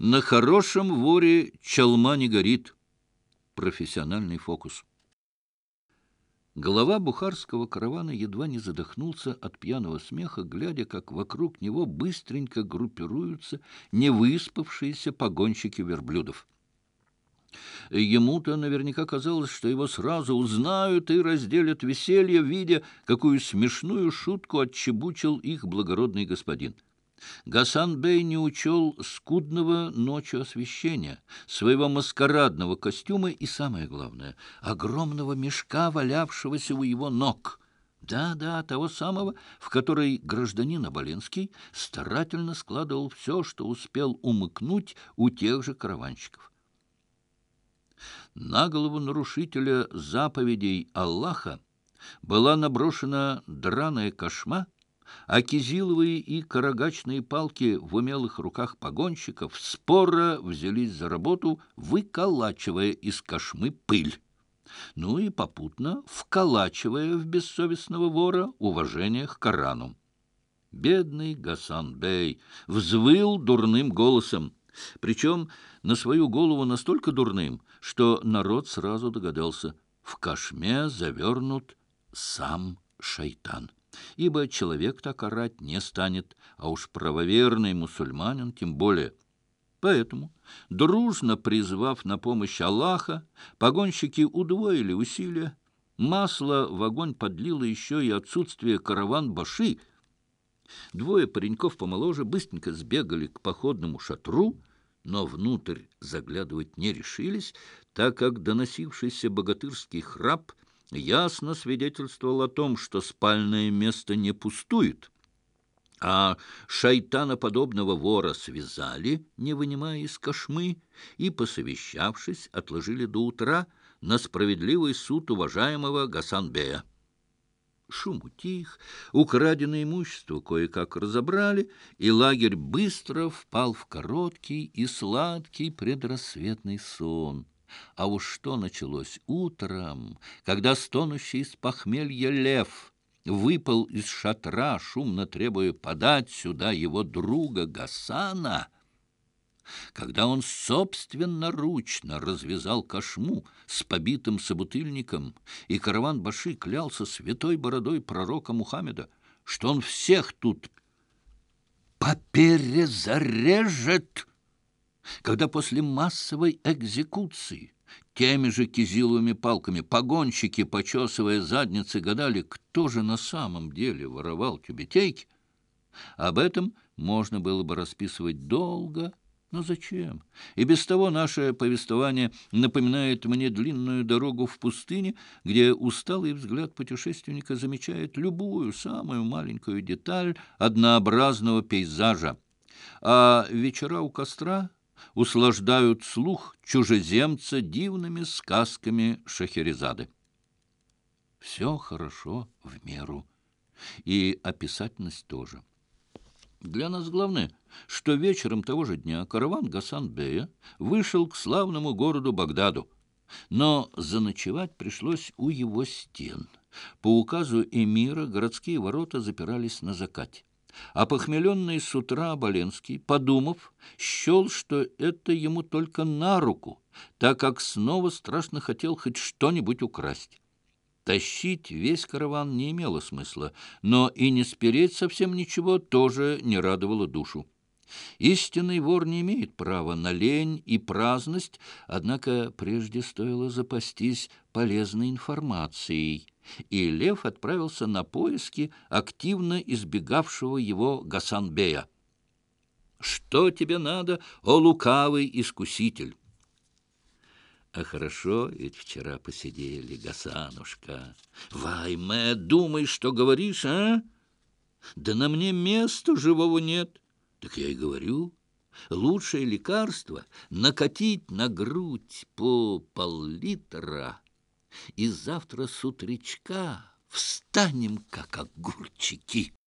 На хорошем воре чалма не горит. Профессиональный фокус. Голова бухарского каравана едва не задохнулся от пьяного смеха, глядя, как вокруг него быстренько группируются невыспавшиеся погонщики верблюдов. Ему-то наверняка казалось, что его сразу узнают и разделят веселье, видя, какую смешную шутку отчебучил их благородный господин. Гасан-бей не учел скудного ночью освещения, своего маскарадного костюма и, самое главное, огромного мешка, валявшегося у его ног. Да-да, того самого, в который гражданин Оболенский старательно складывал все, что успел умыкнуть у тех же караванщиков. На голову нарушителя заповедей Аллаха была наброшена драная кошма, а кизиловые и карагачные палки в умелых руках погонщиков споро взялись за работу, выколачивая из кошмы пыль. Ну и попутно вколачивая в бессовестного вора уважение к Корану. Бедный Гасан-бей взвыл дурным голосом, причем на свою голову настолько дурным, что народ сразу догадался — в кошме завернут сам шайтан ибо человек так орать не станет, а уж правоверный мусульманин тем более. Поэтому, дружно призвав на помощь Аллаха, погонщики удвоили усилия. Масло в огонь подлило еще и отсутствие караван-баши. Двое пареньков помоложе быстренько сбегали к походному шатру, но внутрь заглядывать не решились, так как доносившийся богатырский храп — ясно свидетельствовал о том, что спальное место не пустует. А шайтаноподобного вора связали, не вынимая из кошмы, и, посовещавшись, отложили до утра на справедливый суд уважаемого Гасанбея. Шум утих, украденное имущество кое-как разобрали, и лагерь быстро впал в короткий и сладкий предрассветный сон. А уж что началось утром, когда стонущий из похмелья лев выпал из шатра, шумно требуя подать сюда его друга Гасана, когда он собственноручно развязал кошму с побитым собутыльником, и караван Баши клялся святой бородой пророка Мухаммеда, что он всех тут поперезарежет, когда после массовой экзекуции теми же кизиловыми палками погонщики, почесывая задницы, гадали, кто же на самом деле воровал тюбетейки, об этом можно было бы расписывать долго, но зачем? И без того наше повествование напоминает мне длинную дорогу в пустыне, где усталый взгляд путешественника замечает любую самую маленькую деталь однообразного пейзажа. А вечера у костра услаждают слух чужеземца дивными сказками Шахерезады. Все хорошо в меру, и описательность тоже. Для нас главное, что вечером того же дня караван Гасан-бея вышел к славному городу Багдаду, но заночевать пришлось у его стен. По указу эмира городские ворота запирались на закате. А похмеленный с утра Боленский, подумав, счел, что это ему только на руку, так как снова страшно хотел хоть что-нибудь украсть. Тащить весь караван не имело смысла, но и не спереть совсем ничего тоже не радовало душу. Истинный вор не имеет права на лень и праздность, однако прежде стоило запастись полезной информацией — и Лев отправился на поиски активно избегавшего его Гасанбея. «Что тебе надо, о лукавый искуситель?» А хорошо ведь вчера посидели, Гасанушка. Вайме, думай, что говоришь, а? Да на мне места живого нет. Так я и говорю, лучшее лекарство — накатить на грудь по пол-литра и завтра с утречка встанем, как огурчики».